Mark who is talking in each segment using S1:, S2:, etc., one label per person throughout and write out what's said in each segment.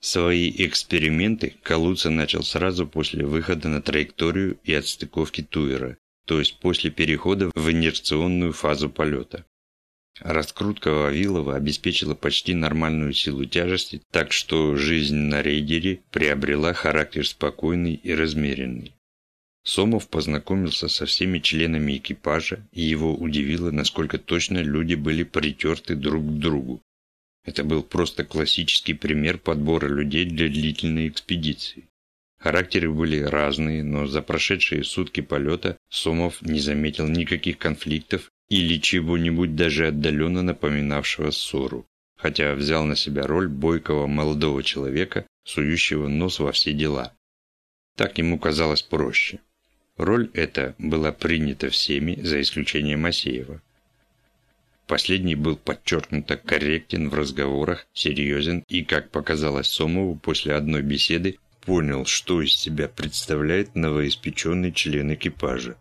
S1: Свои эксперименты Калуца начал сразу после выхода на траекторию и отстыковки Туера, то есть после перехода в инерционную фазу полета. Раскрутка Вавилова обеспечила почти нормальную силу тяжести, так что жизнь на рейдере приобрела характер спокойный и размеренный. Сомов познакомился со всеми членами экипажа, и его удивило, насколько точно люди были притерты друг к другу. Это был просто классический пример подбора людей для длительной экспедиции. Характеры были разные, но за прошедшие сутки полета Сомов не заметил никаких конфликтов или чего-нибудь даже отдаленно напоминавшего ссору, хотя взял на себя роль бойкого молодого человека, сующего нос во все дела. Так ему казалось проще. Роль эта была принята всеми, за исключением Асеева. Последний был подчеркнуто корректен в разговорах, серьезен и, как показалось Сомову после одной беседы, понял, что из себя представляет новоиспеченный член экипажа.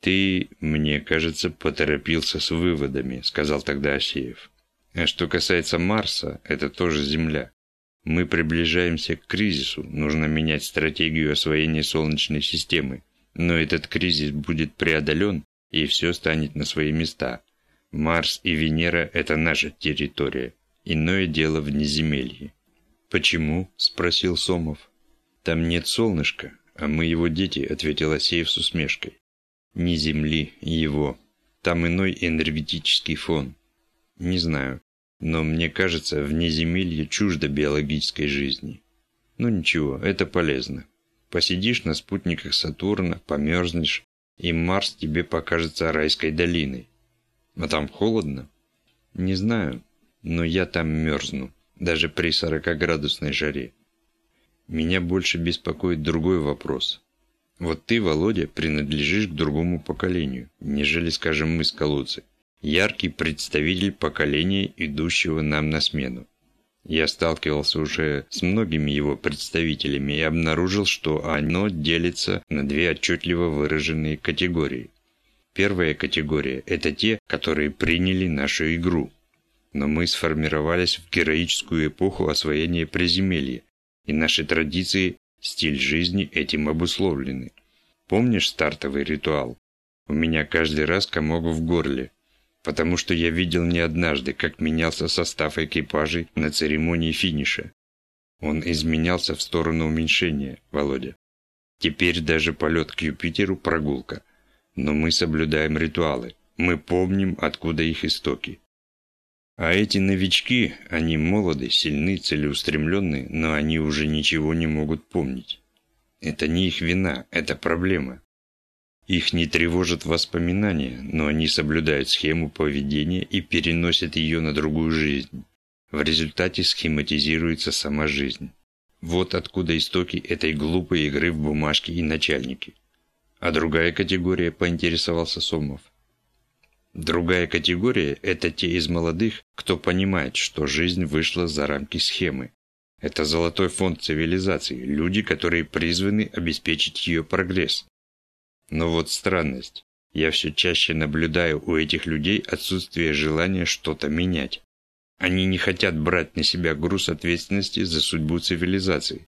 S1: «Ты, мне кажется, поторопился с выводами», — сказал тогда Асеев. «А что касается Марса, это тоже Земля. Мы приближаемся к кризису, нужно менять стратегию освоения Солнечной системы. Но этот кризис будет преодолен, и все станет на свои места. Марс и Венера – это наша территория. Иное дело в неземелье. «Почему?» – спросил Сомов. «Там нет солнышка, а мы его дети», – ответил Асеев с усмешкой. «Не Земли, его. Там иной энергетический фон. Не знаю. Но мне кажется, вне земелья чуждо биологической жизни. Ну ничего, это полезно. Посидишь на спутниках Сатурна, померзнешь, и Марс тебе покажется райской долиной. А там холодно? Не знаю, но я там мерзну, даже при 40-градусной жаре. Меня больше беспокоит другой вопрос. Вот ты, Володя, принадлежишь к другому поколению, нежели, скажем, мы с Колодцы яркий представитель поколения, идущего нам на смену. Я сталкивался уже с многими его представителями и обнаружил, что оно делится на две отчетливо выраженные категории. Первая категория – это те, которые приняли нашу игру. Но мы сформировались в героическую эпоху освоения приземелья, и наши традиции, стиль жизни этим обусловлены. Помнишь стартовый ритуал? У меня каждый раз комок в горле – потому что я видел не однажды, как менялся состав экипажей на церемонии финиша. Он изменялся в сторону уменьшения, Володя. Теперь даже полет к Юпитеру – прогулка. Но мы соблюдаем ритуалы. Мы помним, откуда их истоки. А эти новички, они молоды, сильны, целеустремленные, но они уже ничего не могут помнить. Это не их вина, это проблема. Их не тревожат воспоминания, но они соблюдают схему поведения и переносят ее на другую жизнь. В результате схематизируется сама жизнь. Вот откуда истоки этой глупой игры в бумажки и начальники. А другая категория, поинтересовался Сомов. Другая категория – это те из молодых, кто понимает, что жизнь вышла за рамки схемы. Это золотой фонд цивилизации, люди, которые призваны обеспечить ее прогресс. Но вот странность. Я все чаще наблюдаю у этих людей отсутствие желания что-то менять. Они не хотят брать на себя груз ответственности за судьбу цивилизации.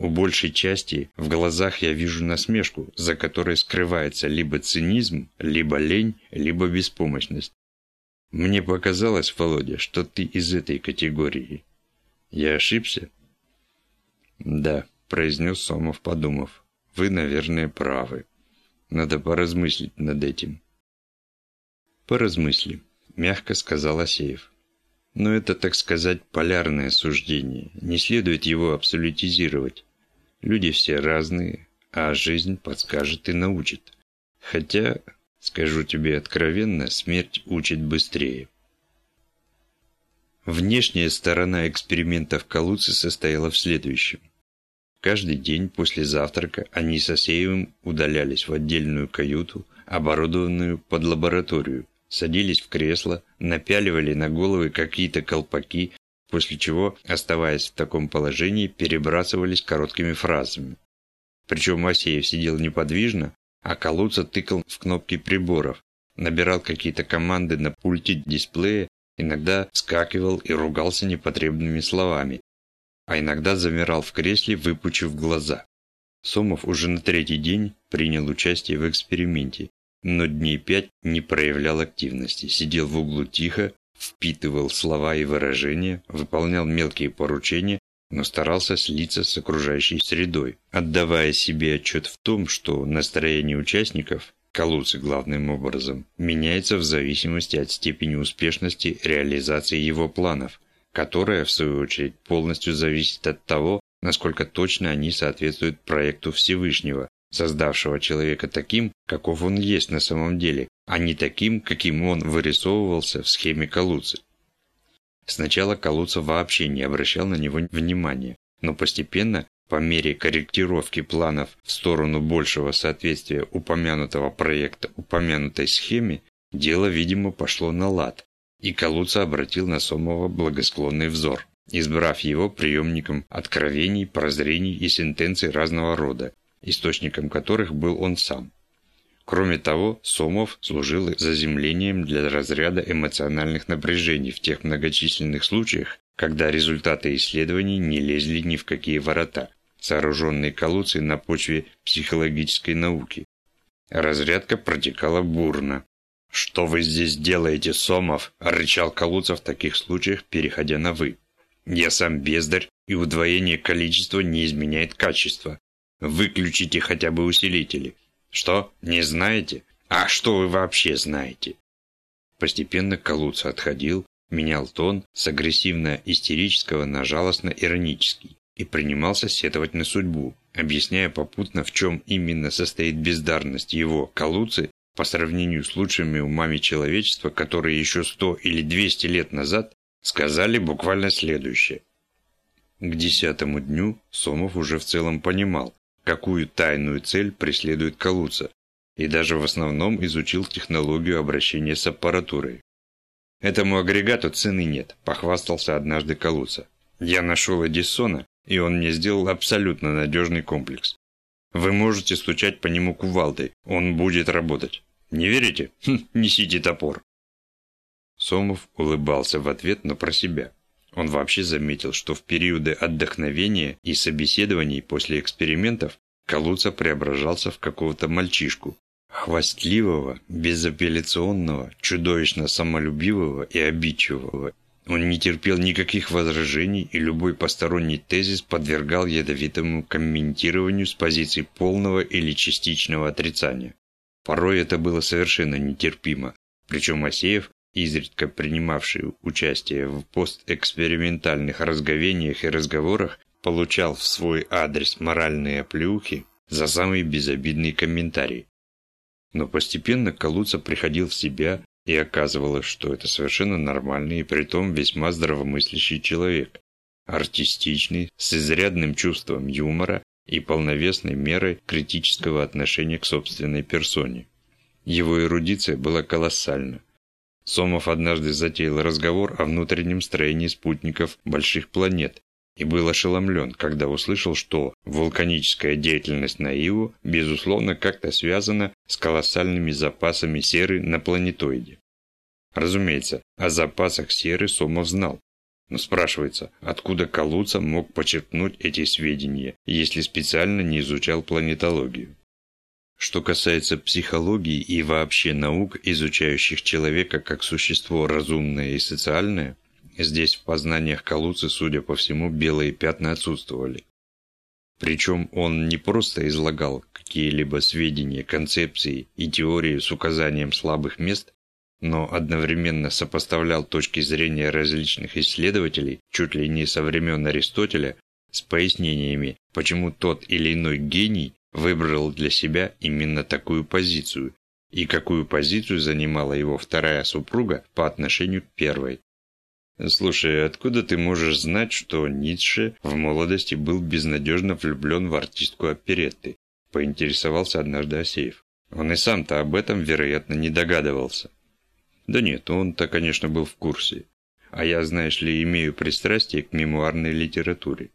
S1: У большей части в глазах я вижу насмешку, за которой скрывается либо цинизм, либо лень, либо беспомощность. Мне показалось, Володя, что ты из этой категории. Я ошибся? Да, произнес Сомов, подумав. Вы, наверное, правы. Надо поразмыслить над этим. Поразмысли, мягко сказал Асеев. Но это, так сказать, полярное суждение. Не следует его абсолютизировать. Люди все разные, а жизнь подскажет и научит. Хотя, скажу тебе откровенно, смерть учит быстрее. Внешняя сторона эксперимента в Калуце состояла в следующем. Каждый день после завтрака они с Асеевым удалялись в отдельную каюту, оборудованную под лабораторию, садились в кресло, напяливали на головы какие-то колпаки, после чего, оставаясь в таком положении, перебрасывались короткими фразами. Причем Асеев сидел неподвижно, а Калуца тыкал в кнопки приборов, набирал какие-то команды на пульте дисплея, иногда скакивал и ругался непотребными словами, а иногда замирал в кресле, выпучив глаза. Сомов уже на третий день принял участие в эксперименте, но дней пять не проявлял активности, сидел в углу тихо, впитывал слова и выражения, выполнял мелкие поручения, но старался слиться с окружающей средой, отдавая себе отчет в том, что настроение участников, Калуцы главным образом, меняется в зависимости от степени успешности реализации его планов – которая, в свою очередь, полностью зависит от того, насколько точно они соответствуют проекту Всевышнего, создавшего человека таким, каков он есть на самом деле, а не таким, каким он вырисовывался в схеме Калуцы. Сначала Калуца вообще не обращал на него внимания, но постепенно, по мере корректировки планов в сторону большего соответствия упомянутого проекта упомянутой схеме, дело, видимо, пошло на лад, и Калуца обратил на Сомова благосклонный взор, избрав его приемником откровений, прозрений и сентенций разного рода, источником которых был он сам. Кроме того, Сомов служил заземлением для разряда эмоциональных напряжений в тех многочисленных случаях, когда результаты исследований не лезли ни в какие ворота, сооруженные Калуцей на почве психологической науки. Разрядка протекала бурно, «Что вы здесь делаете, Сомов?» – рычал Калуцев в таких случаях, переходя на «вы». «Я сам бездарь, и удвоение количества не изменяет качество. Выключите хотя бы усилители. Что, не знаете? А что вы вообще знаете?» Постепенно Калуца отходил, менял тон с агрессивно-истерического на жалостно-иронический и принимался сетовать на судьбу, объясняя попутно, в чем именно состоит бездарность его, Калуцы, по сравнению с лучшими умами человечества, которые еще сто или двести лет назад сказали буквально следующее. К десятому дню Сомов уже в целом понимал, какую тайную цель преследует Калуца, и даже в основном изучил технологию обращения с аппаратурой. «Этому агрегату цены нет», – похвастался однажды Калуца. «Я нашел Эдисона, и он мне сделал абсолютно надежный комплекс. Вы можете стучать по нему кувалдой, он будет работать. Не верите? Хм, несите топор. Сомов улыбался в ответ, но про себя. Он вообще заметил, что в периоды отдохновения и собеседований после экспериментов Калуца преображался в какого-то мальчишку, хвастливого, безапелляционного, чудовищно самолюбивого и обидчивого. Он не терпел никаких возражений, и любой посторонний тезис подвергал ядовитому комментированию с позиции полного или частичного отрицания. Порой это было совершенно нетерпимо, причем Асеев, изредка принимавший участие в постэкспериментальных разговениях и разговорах, получал в свой адрес моральные оплеухи за самый безобидный комментарий. Но постепенно Калуца приходил в себя, и оказывалось, что это совершенно нормальный и притом весьма здравомыслящий человек. Артистичный, с изрядным чувством юмора и полновесной мерой критического отношения к собственной персоне. Его эрудиция была колоссальна. Сомов однажды затеял разговор о внутреннем строении спутников больших планет и был ошеломлен, когда услышал, что вулканическая деятельность на Иву, безусловно, как-то связана с колоссальными запасами серы на планетоиде. Разумеется, о запасах серы Сомов знал, но спрашивается, откуда Калуца мог почерпнуть эти сведения, если специально не изучал планетологию? Что касается психологии и вообще наук, изучающих человека как существо разумное и социальное, здесь в познаниях Калуцы, судя по всему, белые пятна отсутствовали. Причем он не просто излагал какие-либо сведения, концепции и теории с указанием слабых мест, но одновременно сопоставлял точки зрения различных исследователей, чуть ли не со времен Аристотеля, с пояснениями, почему тот или иной гений выбрал для себя именно такую позицию, и какую позицию занимала его вторая супруга по отношению к первой. «Слушай, откуда ты можешь знать, что Ницше в молодости был безнадежно влюблен в артистку оперетты?» – поинтересовался однажды Асеев. Он и сам-то об этом, вероятно, не догадывался. Да нет, он-то, конечно, был в курсе. А я, знаешь ли, имею пристрастие к мемуарной литературе.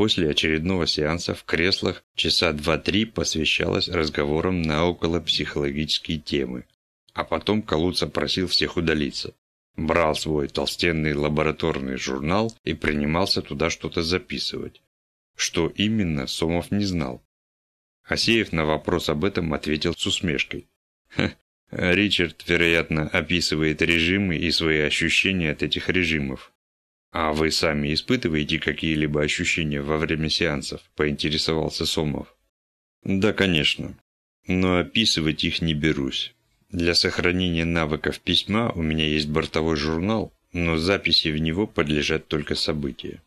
S1: После очередного сеанса в креслах часа два-три посвящалось разговорам на околопсихологические темы. А потом Калуца просил всех удалиться. брал свой толстенный лабораторный журнал и принимался туда что-то записывать. Что именно, Сомов не знал. Асеев на вопрос об этом ответил с усмешкой. Ричард, вероятно, описывает режимы и свои ощущения от этих режимов. А вы сами испытываете какие-либо ощущения во время сеансов? Поинтересовался Сомов. Да, конечно. Но описывать их не берусь. Для сохранения навыков письма у меня есть бортовой журнал, но записи в него подлежат только события.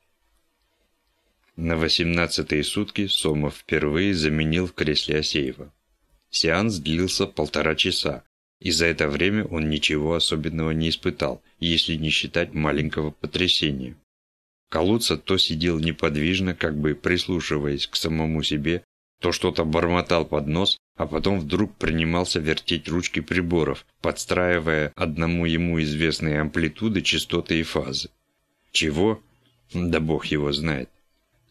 S1: На восемнадцатые сутки Сомов впервые заменил в кресле Асеева. Сеанс длился полтора часа, и за это время он ничего особенного не испытал, если не считать маленького потрясения. Калуца то сидел неподвижно, как бы прислушиваясь к самому себе, то что-то бормотал под нос, а потом вдруг принимался вертеть ручки приборов, подстраивая одному ему известные амплитуды, частоты и фазы. Чего? Да бог его знает.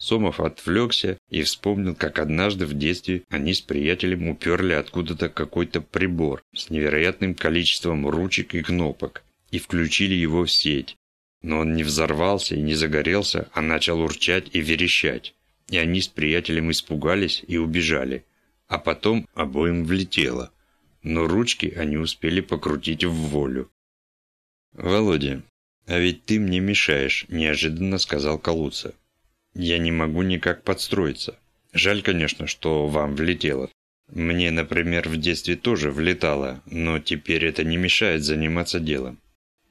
S1: Сомов отвлекся и вспомнил, как однажды в детстве они с приятелем уперли откуда-то какой-то прибор с невероятным количеством ручек и кнопок и включили его в сеть. Но он не взорвался и не загорелся, а начал урчать и верещать. И они с приятелем испугались и убежали. А потом обоим влетело. Но ручки они успели покрутить в волю. «Володя, а ведь ты мне мешаешь», – неожиданно сказал Калуца. Я не могу никак подстроиться. Жаль, конечно, что вам влетело. Мне, например, в детстве тоже влетало, но теперь это не мешает заниматься делом.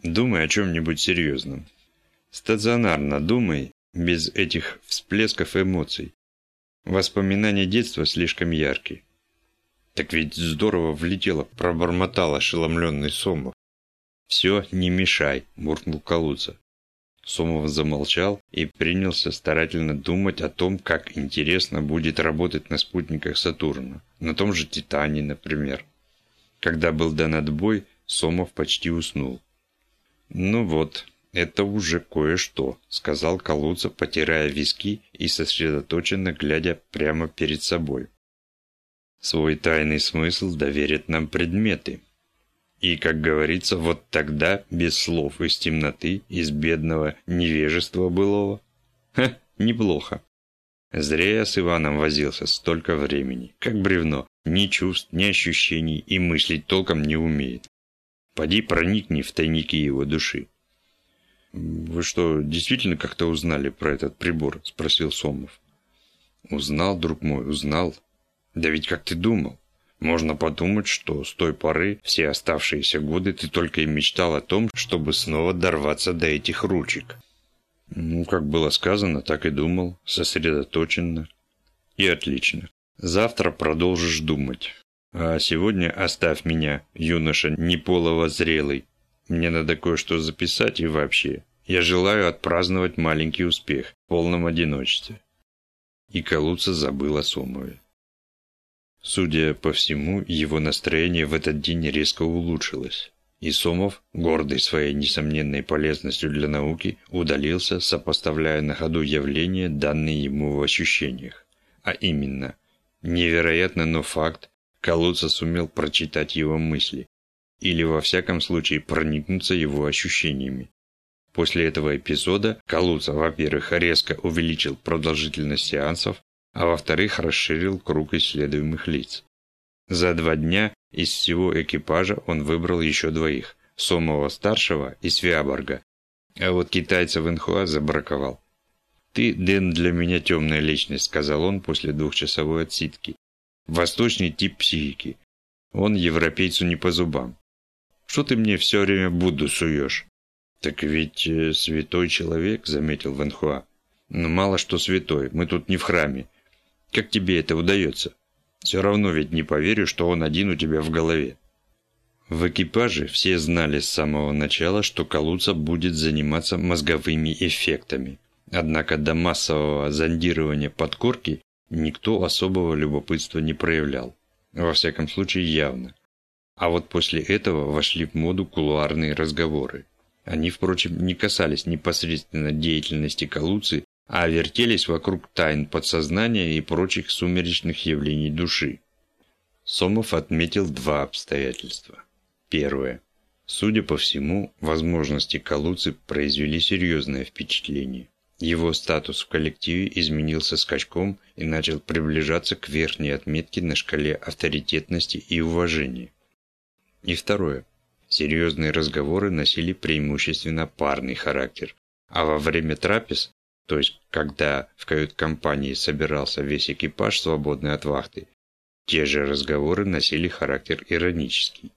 S1: Думай о чем-нибудь серьезном. Стационарно думай, без этих всплесков эмоций. Воспоминания детства слишком яркие. Так ведь здорово влетело, пробормотал ошеломленный Сомов. «Все, не мешай», – буркнул Калуца. Сомов замолчал и принялся старательно думать о том, как интересно будет работать на спутниках Сатурна, на том же Титане, например. Когда был дан отбой, Сомов почти уснул. «Ну вот, это уже кое-что», — сказал Калуца, потирая виски и сосредоточенно глядя прямо перед собой. «Свой тайный смысл доверят нам предметы, и, как говорится, вот тогда, без слов из темноты, из бедного невежества былого. Ха, неплохо. Зря я с Иваном возился столько времени. Как бревно. Ни чувств, ни ощущений и мыслить толком не умеет. Поди проникни в тайники его души. «Вы что, действительно как-то узнали про этот прибор?» – спросил Сомов. «Узнал, друг мой, узнал. Да ведь как ты думал? Можно подумать, что с той поры все оставшиеся годы ты только и мечтал о том, чтобы снова дорваться до этих ручек. Ну, как было сказано, так и думал, сосредоточенно. И отлично. Завтра продолжишь думать. А сегодня оставь меня, юноша неполово зрелый. Мне надо кое-что записать и вообще. Я желаю отпраздновать маленький успех в полном одиночестве. И Калуца забыл о Сомове. Судя по всему, его настроение в этот день резко улучшилось. И Сомов, гордый своей несомненной полезностью для науки, удалился, сопоставляя на ходу явления, данные ему в ощущениях. А именно, невероятно, но факт, Калуца сумел прочитать его мысли, или во всяком случае проникнуться его ощущениями. После этого эпизода Калуца, во-первых, резко увеличил продолжительность сеансов, а во-вторых, расширил круг исследуемых лиц. За два дня из всего экипажа он выбрал еще двоих – Сомова-старшего и Свяборга, а вот китайца в забраковал. «Ты, Дэн, для меня темная личность», – сказал он после двухчасовой отсидки. «Восточный тип психики. Он европейцу не по зубам. Что ты мне все время Будду суешь?» «Так ведь э, святой человек», – заметил Ванхуа. «Но мало что святой, мы тут не в храме. Как тебе это удается? Все равно ведь не поверю, что он один у тебя в голове. В экипаже все знали с самого начала, что Калуца будет заниматься мозговыми эффектами. Однако до массового зондирования подкорки никто особого любопытства не проявлял. Во всяком случае, явно. А вот после этого вошли в моду кулуарные разговоры. Они, впрочем, не касались непосредственно деятельности Калуцы а вертелись вокруг тайн подсознания и прочих сумеречных явлений души. Сомов отметил два обстоятельства. Первое. Судя по всему, возможности Калуцы произвели серьезное впечатление. Его статус в коллективе изменился скачком и начал приближаться к верхней отметке на шкале авторитетности и уважения. И второе. Серьезные разговоры носили преимущественно парный характер, а во время трапез, то есть когда в кают-компании собирался весь экипаж, свободный от вахты, те же разговоры носили характер иронический.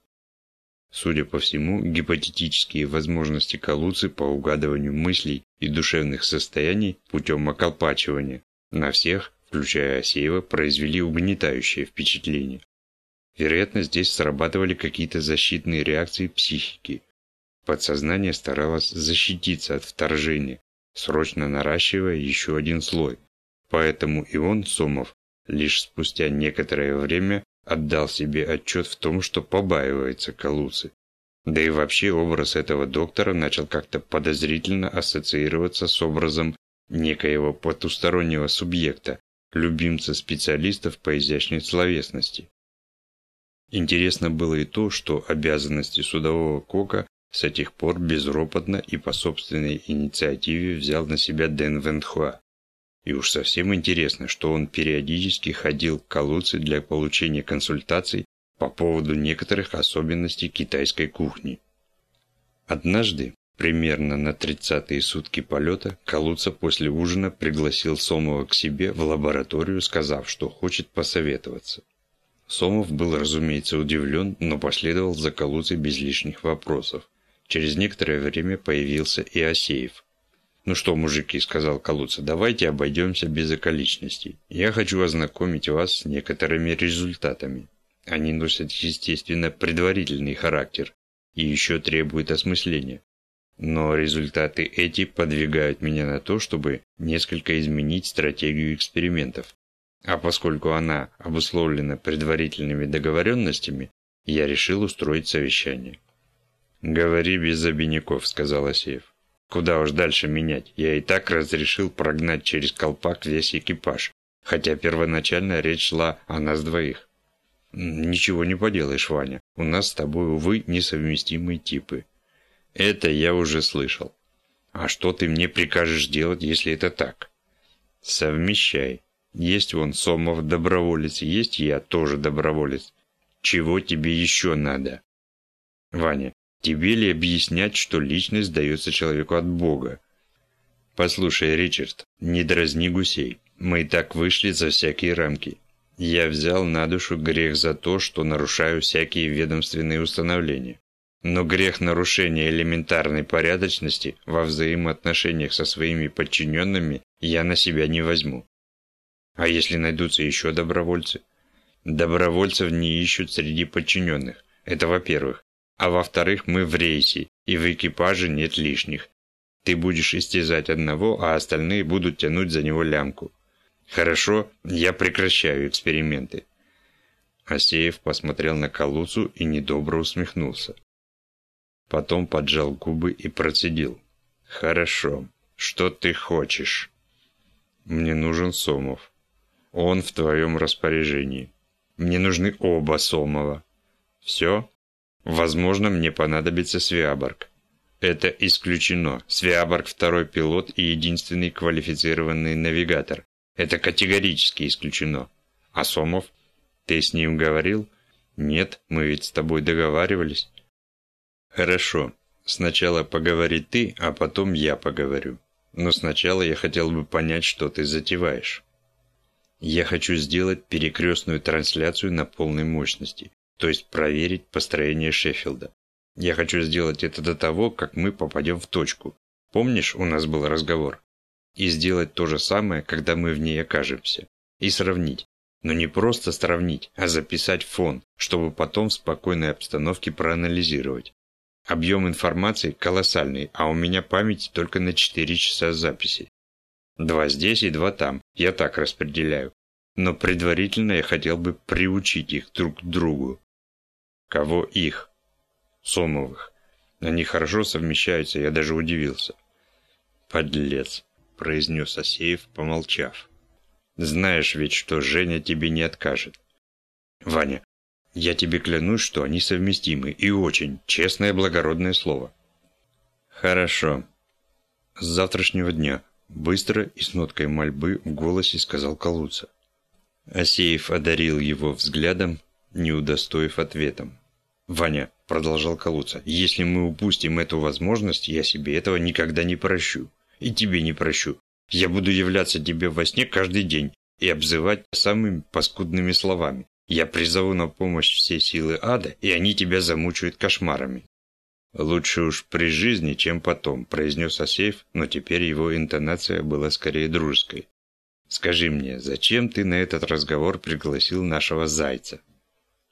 S1: Судя по всему, гипотетические возможности Калуцы по угадыванию мыслей и душевных состояний путем околпачивания на всех, включая Асеева, произвели угнетающее впечатление. Вероятно, здесь срабатывали какие-то защитные реакции психики. Подсознание старалось защититься от вторжения, срочно наращивая еще один слой. Поэтому и Сомов, лишь спустя некоторое время отдал себе отчет в том, что побаивается Калуцы. Да и вообще образ этого доктора начал как-то подозрительно ассоциироваться с образом некоего потустороннего субъекта, любимца специалистов по изящной словесности. Интересно было и то, что обязанности судового кока с этих пор безропотно и по собственной инициативе взял на себя Дэн Вентхуа. И уж совсем интересно, что он периодически ходил к Калуце для получения консультаций по поводу некоторых особенностей китайской кухни. Однажды, примерно на 30-е сутки полета, Калуца после ужина пригласил Сомова к себе в лабораторию, сказав, что хочет посоветоваться. Сомов был, разумеется, удивлен, но последовал за Калуцей без лишних вопросов. Через некоторое время появился и Асеев. «Ну что, мужики», — сказал Калуца, — «давайте обойдемся без околичностей. Я хочу ознакомить вас с некоторыми результатами. Они носят, естественно, предварительный характер и еще требуют осмысления. Но результаты эти подвигают меня на то, чтобы несколько изменить стратегию экспериментов. А поскольку она обусловлена предварительными договоренностями, я решил устроить совещание. «Говори без обиняков», — сказал Асеев. Куда уж дальше менять, я и так разрешил прогнать через колпак весь экипаж, хотя первоначально речь шла о нас двоих. Ничего не поделаешь, Ваня, у нас с тобой, увы, несовместимые типы. Это я уже слышал. А что ты мне прикажешь делать, если это так? Совмещай. Есть вон Сомов доброволец, есть я тоже доброволец. Чего тебе еще надо? Ваня, Тебе ли объяснять, что личность дается человеку от Бога? Послушай, Ричард, не дразни гусей. Мы и так вышли за всякие рамки. Я взял на душу грех за то, что нарушаю всякие ведомственные установления. Но грех нарушения элементарной порядочности во взаимоотношениях со своими подчиненными я на себя не возьму. А если найдутся еще добровольцы? Добровольцев не ищут среди подчиненных. Это во-первых. А во-вторых, мы в рейсе, и в экипаже нет лишних. Ты будешь истязать одного, а остальные будут тянуть за него лямку. Хорошо, я прекращаю эксперименты. Асеев посмотрел на Калуцу и недобро усмехнулся. Потом поджал губы и процедил. «Хорошо. Что ты хочешь?» «Мне нужен Сомов. Он в твоем распоряжении. Мне нужны оба Сомова. Все?» Возможно, мне понадобится Свиаборг. Это исключено. Свиаборг – второй пилот и единственный квалифицированный навигатор. Это категорически исключено. А Сомов? Ты с ним говорил? Нет, мы ведь с тобой договаривались. Хорошо. Сначала поговори ты, а потом я поговорю. Но сначала я хотел бы понять, что ты затеваешь. Я хочу сделать перекрестную трансляцию на полной мощности то есть проверить построение Шеффилда. Я хочу сделать это до того, как мы попадем в точку. Помнишь, у нас был разговор? И сделать то же самое, когда мы в ней окажемся. И сравнить. Но не просто сравнить, а записать фон, чтобы потом в спокойной обстановке проанализировать. Объем информации колоссальный, а у меня память только на 4 часа записи. Два здесь и два там, я так распределяю. Но предварительно я хотел бы приучить их друг к другу. Кого их? Сомовых. Они хорошо совмещаются, я даже удивился. Подлец, произнес Асеев, помолчав. Знаешь ведь, что Женя тебе не откажет. Ваня, Я тебе клянусь, что они совместимы, и очень, честное благородное слово. Хорошо. С завтрашнего дня, быстро и с ноткой мольбы в голосе сказал Калуца. Асеев одарил его взглядом, не удостоив ответом. «Ваня», — продолжал Калуца, — «если мы упустим эту возможность, я себе этого никогда не прощу. И тебе не прощу. Я буду являться тебе во сне каждый день и обзывать самыми паскудными словами. Я призову на помощь все силы ада, и они тебя замучают кошмарами». «Лучше уж при жизни, чем потом», – произнес Асеев, но теперь его интонация была скорее дружеской. «Скажи мне, зачем ты на этот разговор пригласил нашего зайца?»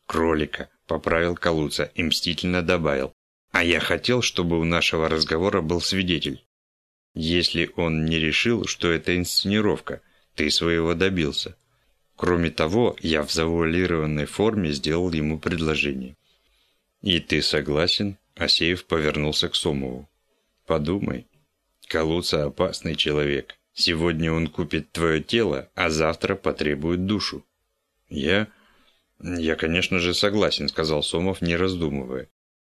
S1: «Кролика», – поправил Калуца и мстительно добавил. «А я хотел, чтобы у нашего разговора был свидетель. Если он не решил, что это инсценировка, ты своего добился. Кроме того, я в завуалированной форме сделал ему предложение». «И ты согласен?» – Асеев повернулся к Сомову. «Подумай. Калуца – опасный человек. Сегодня он купит твое тело, а завтра потребует душу». «Я...» «Я, конечно же, согласен», — сказал Сомов, не раздумывая.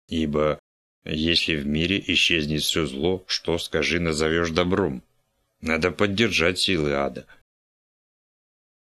S1: «Ибо если в мире исчезнет все зло, что, скажи, назовешь добром? Надо поддержать силы ада,